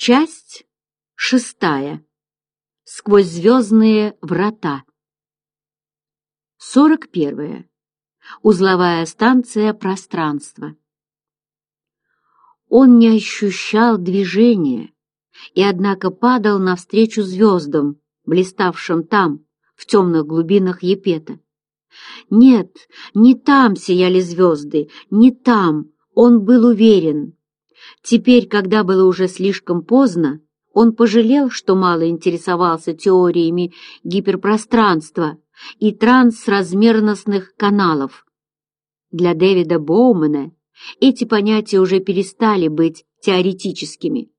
Часть шестая. Сквозь звездные врата. 41. Узловая станция пространства. Он не ощущал движения и, однако, падал навстречу звездам, блиставшим там, в темных глубинах Епета. Нет, не там сияли звезды, не там, он был уверен. Теперь, когда было уже слишком поздно, он пожалел, что мало интересовался теориями гиперпространства и трансразмерностных каналов. Для Дэвида Боумена эти понятия уже перестали быть теоретическими.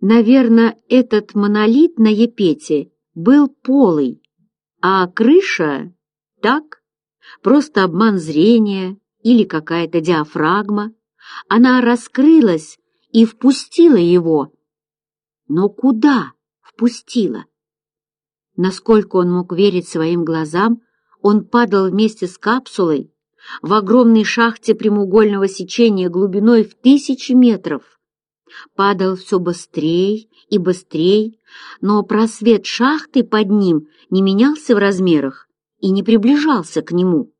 Наверное, этот монолит на Епете был полый, а крыша — так, просто обман зрения или какая-то диафрагма. Она раскрылась и впустила его. Но куда впустила? Насколько он мог верить своим глазам, он падал вместе с капсулой в огромной шахте прямоугольного сечения глубиной в тысячи метров. Падал все быстрее и быстрее, но просвет шахты под ним не менялся в размерах и не приближался к нему.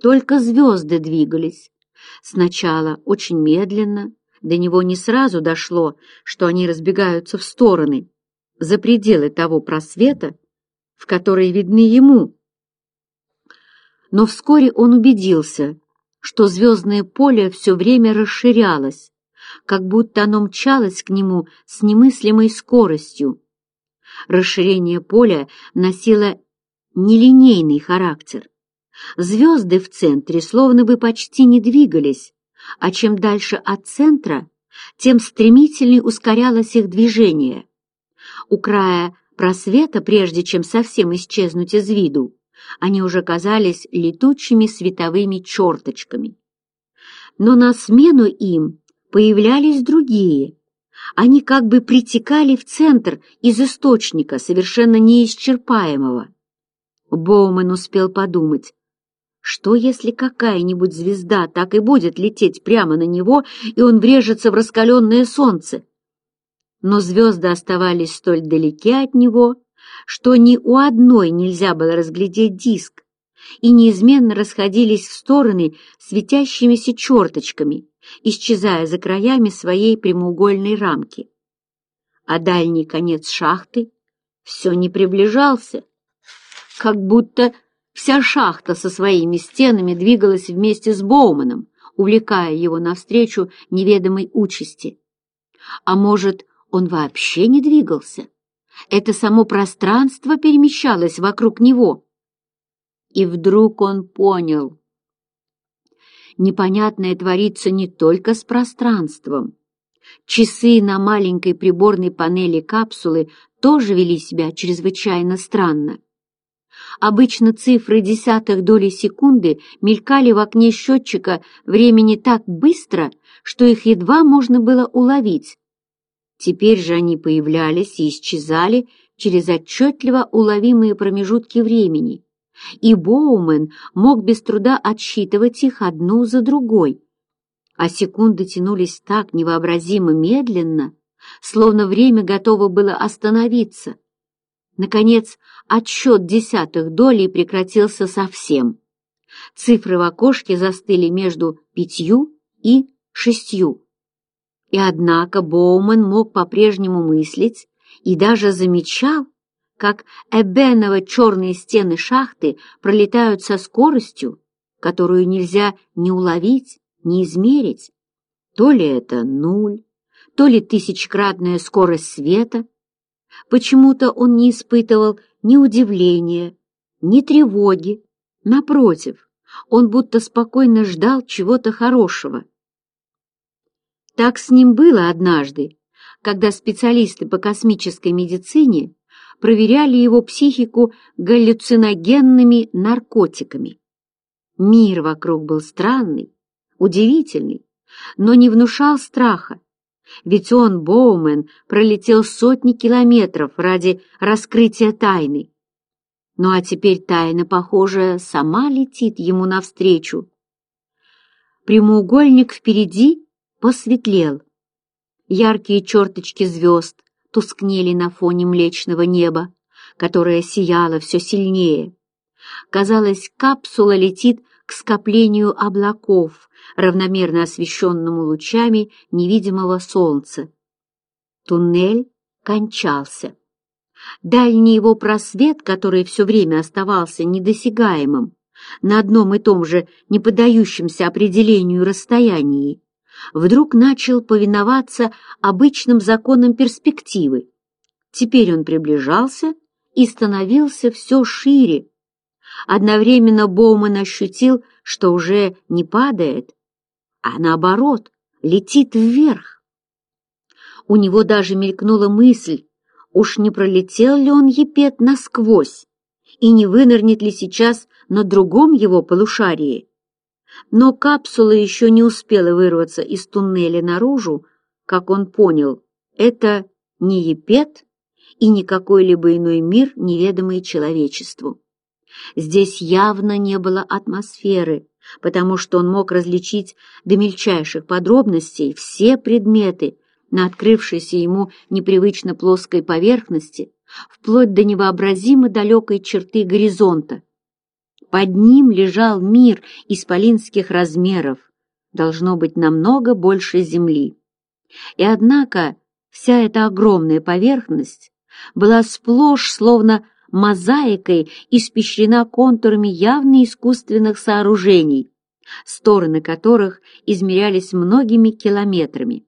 Только звезды двигались, Сначала очень медленно, до него не сразу дошло, что они разбегаются в стороны, за пределы того просвета, в который видны ему. Но вскоре он убедился, что звездное поле все время расширялось, как будто оно мчалось к нему с немыслимой скоростью. Расширение поля носило нелинейный характер. Звезды в центре словно бы почти не двигались, а чем дальше от центра, тем стремительнее ускорялось их движение. У края просвета, прежде чем совсем исчезнуть из виду, они уже казались летучими световыми черточками. Но на смену им появлялись другие. Они как бы притекали в центр из источника, совершенно неисчерпаемого. Боумен успел подумать, что, если какая-нибудь звезда так и будет лететь прямо на него, и он врежется в раскаленное солнце? Но звезды оставались столь далеки от него, что ни у одной нельзя было разглядеть диск, и неизменно расходились в стороны светящимися черточками, исчезая за краями своей прямоугольной рамки. А дальний конец шахты все не приближался, как будто Вся шахта со своими стенами двигалась вместе с Боуманом, увлекая его навстречу неведомой участи. А может, он вообще не двигался? Это само пространство перемещалось вокруг него. И вдруг он понял. Непонятное творится не только с пространством. Часы на маленькой приборной панели капсулы тоже вели себя чрезвычайно странно. Обычно цифры десятых долей секунды мелькали в окне счетчика времени так быстро, что их едва можно было уловить. Теперь же они появлялись и исчезали через отчетливо уловимые промежутки времени, и Боумен мог без труда отсчитывать их одну за другой. А секунды тянулись так невообразимо медленно, словно время готово было остановиться. Наконец, отсчет десятых долей прекратился совсем. Цифры в окошке застыли между пятью и шестью. И однако Боуман мог по-прежнему мыслить и даже замечал, как эбеново-черные стены шахты пролетают со скоростью, которую нельзя ни уловить, ни измерить. То ли это нуль, то ли тысячкратная скорость света — Почему-то он не испытывал ни удивления, ни тревоги. Напротив, он будто спокойно ждал чего-то хорошего. Так с ним было однажды, когда специалисты по космической медицине проверяли его психику галлюциногенными наркотиками. Мир вокруг был странный, удивительный, но не внушал страха, ведь он, Боумен, пролетел сотни километров ради раскрытия тайны. Ну а теперь тайна, похоже, сама летит ему навстречу. Прямоугольник впереди посветлел. Яркие черточки звезд тускнели на фоне млечного неба, которое сияло все сильнее. Казалось, капсула летит к скоплению облаков, равномерно освещенному лучами невидимого солнца. Туннель кончался. Дальний его просвет, который все время оставался недосягаемым, на одном и том же неподающемся определению расстоянии, вдруг начал повиноваться обычным законам перспективы. Теперь он приближался и становился все шире, Одновременно Боуман ощутил, что уже не падает, а наоборот, летит вверх. У него даже мелькнула мысль, уж не пролетел ли он епет насквозь и не вынырнет ли сейчас на другом его полушарии. Но капсула еще не успела вырваться из туннеля наружу, как он понял, это не епет и не какой-либо иной мир, неведомый человечеству. Здесь явно не было атмосферы, потому что он мог различить до мельчайших подробностей все предметы на открывшейся ему непривычно плоской поверхности, вплоть до невообразимо далекой черты горизонта. Под ним лежал мир исполинских размеров, должно быть намного больше земли. И однако вся эта огромная поверхность была сплошь словно мозаикой, испещрена контурами явно искусственных сооружений, стороны которых измерялись многими километрами.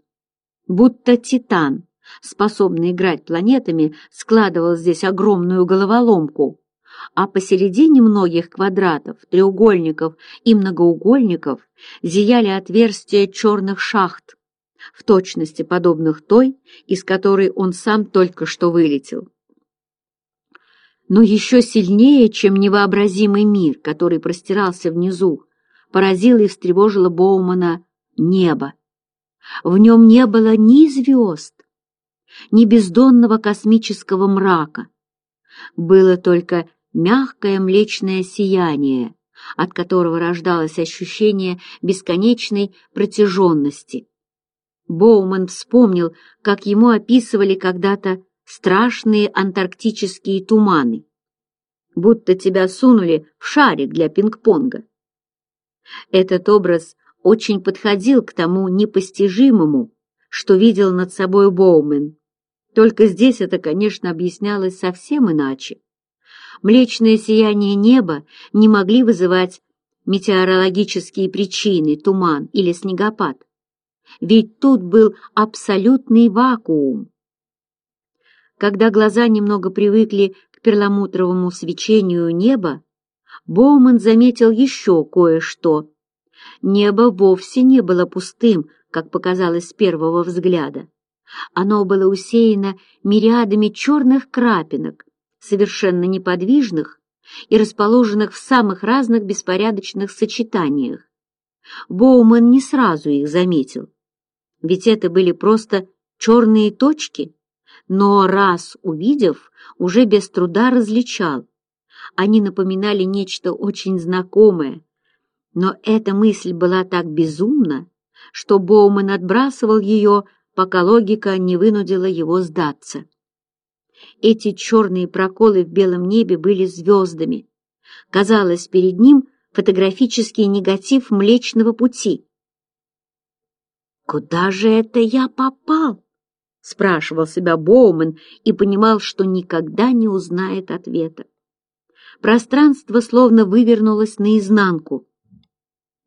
Будто Титан, способный играть планетами, складывал здесь огромную головоломку, а посередине многих квадратов, треугольников и многоугольников зияли отверстия черных шахт, в точности подобных той, из которой он сам только что вылетел но еще сильнее, чем невообразимый мир, который простирался внизу, поразило и встревожило Боумана небо. В нем не было ни звезд, ни бездонного космического мрака. Было только мягкое млечное сияние, от которого рождалось ощущение бесконечной протяженности. Боуман вспомнил, как ему описывали когда-то страшные антарктические туманы, будто тебя сунули в шарик для пинг-понга. Этот образ очень подходил к тому непостижимому, что видел над собой Боумен. Только здесь это, конечно, объяснялось совсем иначе. Млечное сияние неба не могли вызывать метеорологические причины, туман или снегопад. Ведь тут был абсолютный вакуум, когда глаза немного привыкли к перламутровому свечению неба, Боуман заметил еще кое-что. Небо вовсе не было пустым, как показалось с первого взгляда. Оно было усеяно мириадами черных крапинок, совершенно неподвижных и расположенных в самых разных беспорядочных сочетаниях. Боуман не сразу их заметил, ведь это были просто черные точки, но раз увидев, уже без труда различал. Они напоминали нечто очень знакомое, но эта мысль была так безумна, что Боумен отбрасывал ее, пока логика не вынудила его сдаться. Эти черные проколы в белом небе были звездами. Казалось, перед ним фотографический негатив Млечного Пути. «Куда же это я попал?» спрашивал себя Боумен и понимал, что никогда не узнает ответа. Пространство словно вывернулось наизнанку.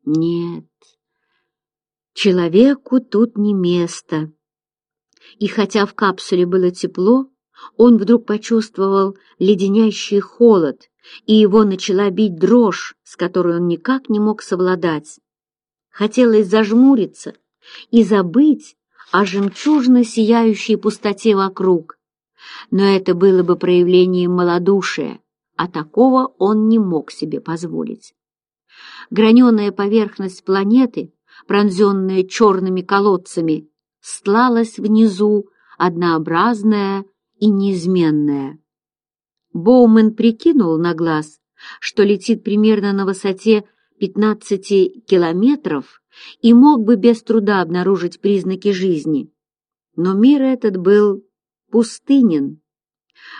Нет, человеку тут не место. И хотя в капсуле было тепло, он вдруг почувствовал леденящий холод, и его начала бить дрожь, с которой он никак не мог совладать. Хотелось зажмуриться и забыть о жемчужно-сияющей пустоте вокруг. Но это было бы проявлением малодушия, а такого он не мог себе позволить. Граненая поверхность планеты, пронзенная черными колодцами, стлалась внизу, однообразная и неизменная. Боумен прикинул на глаз, что летит примерно на высоте 15 километров и мог бы без труда обнаружить признаки жизни. Но мир этот был пустынен.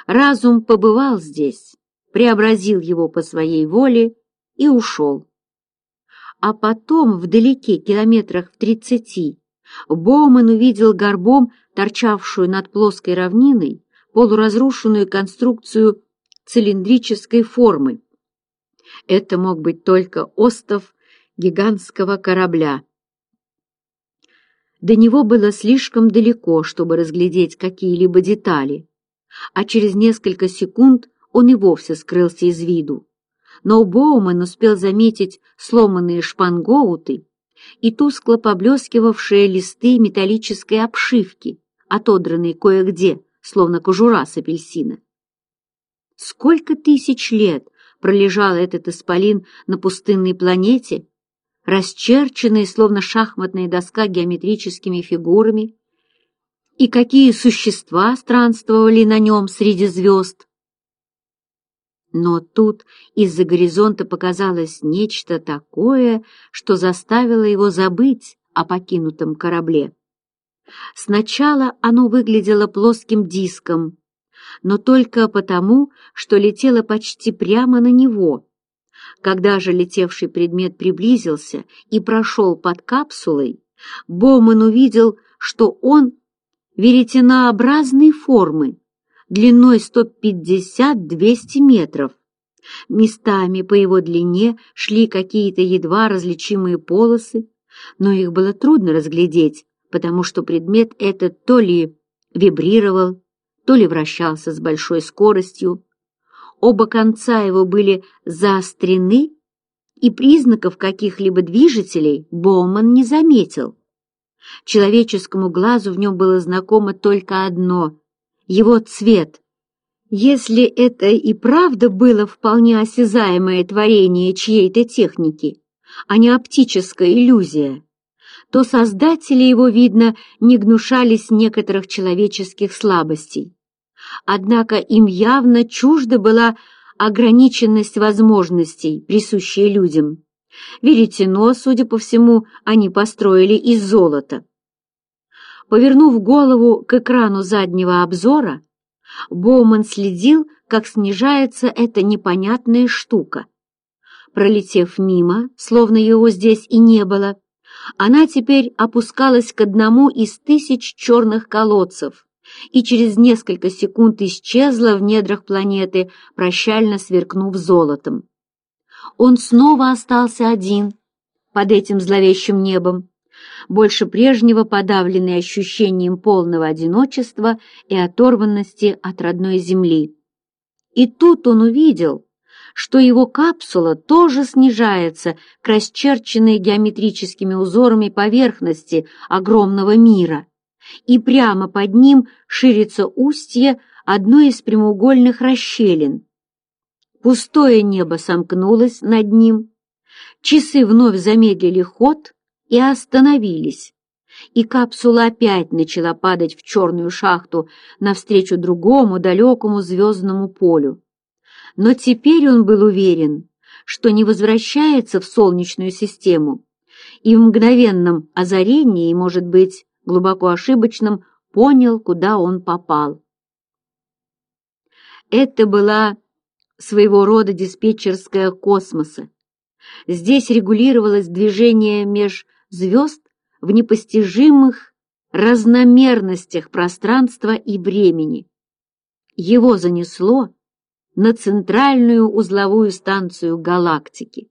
Разум побывал здесь, преобразил его по своей воле и ушел. А потом, вдалеке, километрах в тридцати, Боуман увидел горбом, торчавшую над плоской равниной, полуразрушенную конструкцию цилиндрической формы. Это мог быть только остов гигантского корабля. До него было слишком далеко, чтобы разглядеть какие-либо детали, а через несколько секунд он и вовсе скрылся из виду. Но Боуман успел заметить сломанные шпангоуты и тускло поблескивавшие листы металлической обшивки, отодранные кое-где, словно кожура с апельсина. Сколько тысяч лет пролежал этот исполин на пустынной планете, расчерченные, словно шахматная доска, геометрическими фигурами, и какие существа странствовали на нем среди звезд. Но тут из-за горизонта показалось нечто такое, что заставило его забыть о покинутом корабле. Сначала оно выглядело плоским диском, но только потому, что летело почти прямо на него — когда же летевший предмет приблизился и прошел под капсулой, Боуман увидел, что он веретенообразной формы, длиной 150-200 метров. Местами по его длине шли какие-то едва различимые полосы, но их было трудно разглядеть, потому что предмет этот то ли вибрировал, то ли вращался с большой скоростью, оба конца его были заострены, и признаков каких-либо движителей Боуман не заметил. Человеческому глазу в нем было знакомо только одно — его цвет. Если это и правда было вполне осязаемое творение чьей-то техники, а не оптическая иллюзия, то создатели его, видно, не гнушались некоторых человеческих слабостей. Однако им явно чужда была ограниченность возможностей, присущая людям. Веретено, судя по всему, они построили из золота. Повернув голову к экрану заднего обзора, Боуман следил, как снижается эта непонятная штука. Пролетев мимо, словно его здесь и не было, она теперь опускалась к одному из тысяч черных колодцев, и через несколько секунд исчезла в недрах планеты, прощально сверкнув золотом. Он снова остался один под этим зловещим небом, больше прежнего подавленный ощущением полного одиночества и оторванности от родной земли. И тут он увидел, что его капсула тоже снижается к расчерченной геометрическими узорами поверхности огромного мира и прямо под ним ширится устье одной из прямоугольных расщелин. Пустое небо сомкнулось над ним, часы вновь замедлили ход и остановились, и капсула опять начала падать в черную шахту навстречу другому далекому звездному полю. Но теперь он был уверен, что не возвращается в Солнечную систему, и в мгновенном озарении, может быть, глубоко ошибочным, понял, куда он попал. Это была своего рода диспетчерская космоса. Здесь регулировалось движение меж звезд в непостижимых разномерностях пространства и времени. Его занесло на центральную узловую станцию галактики.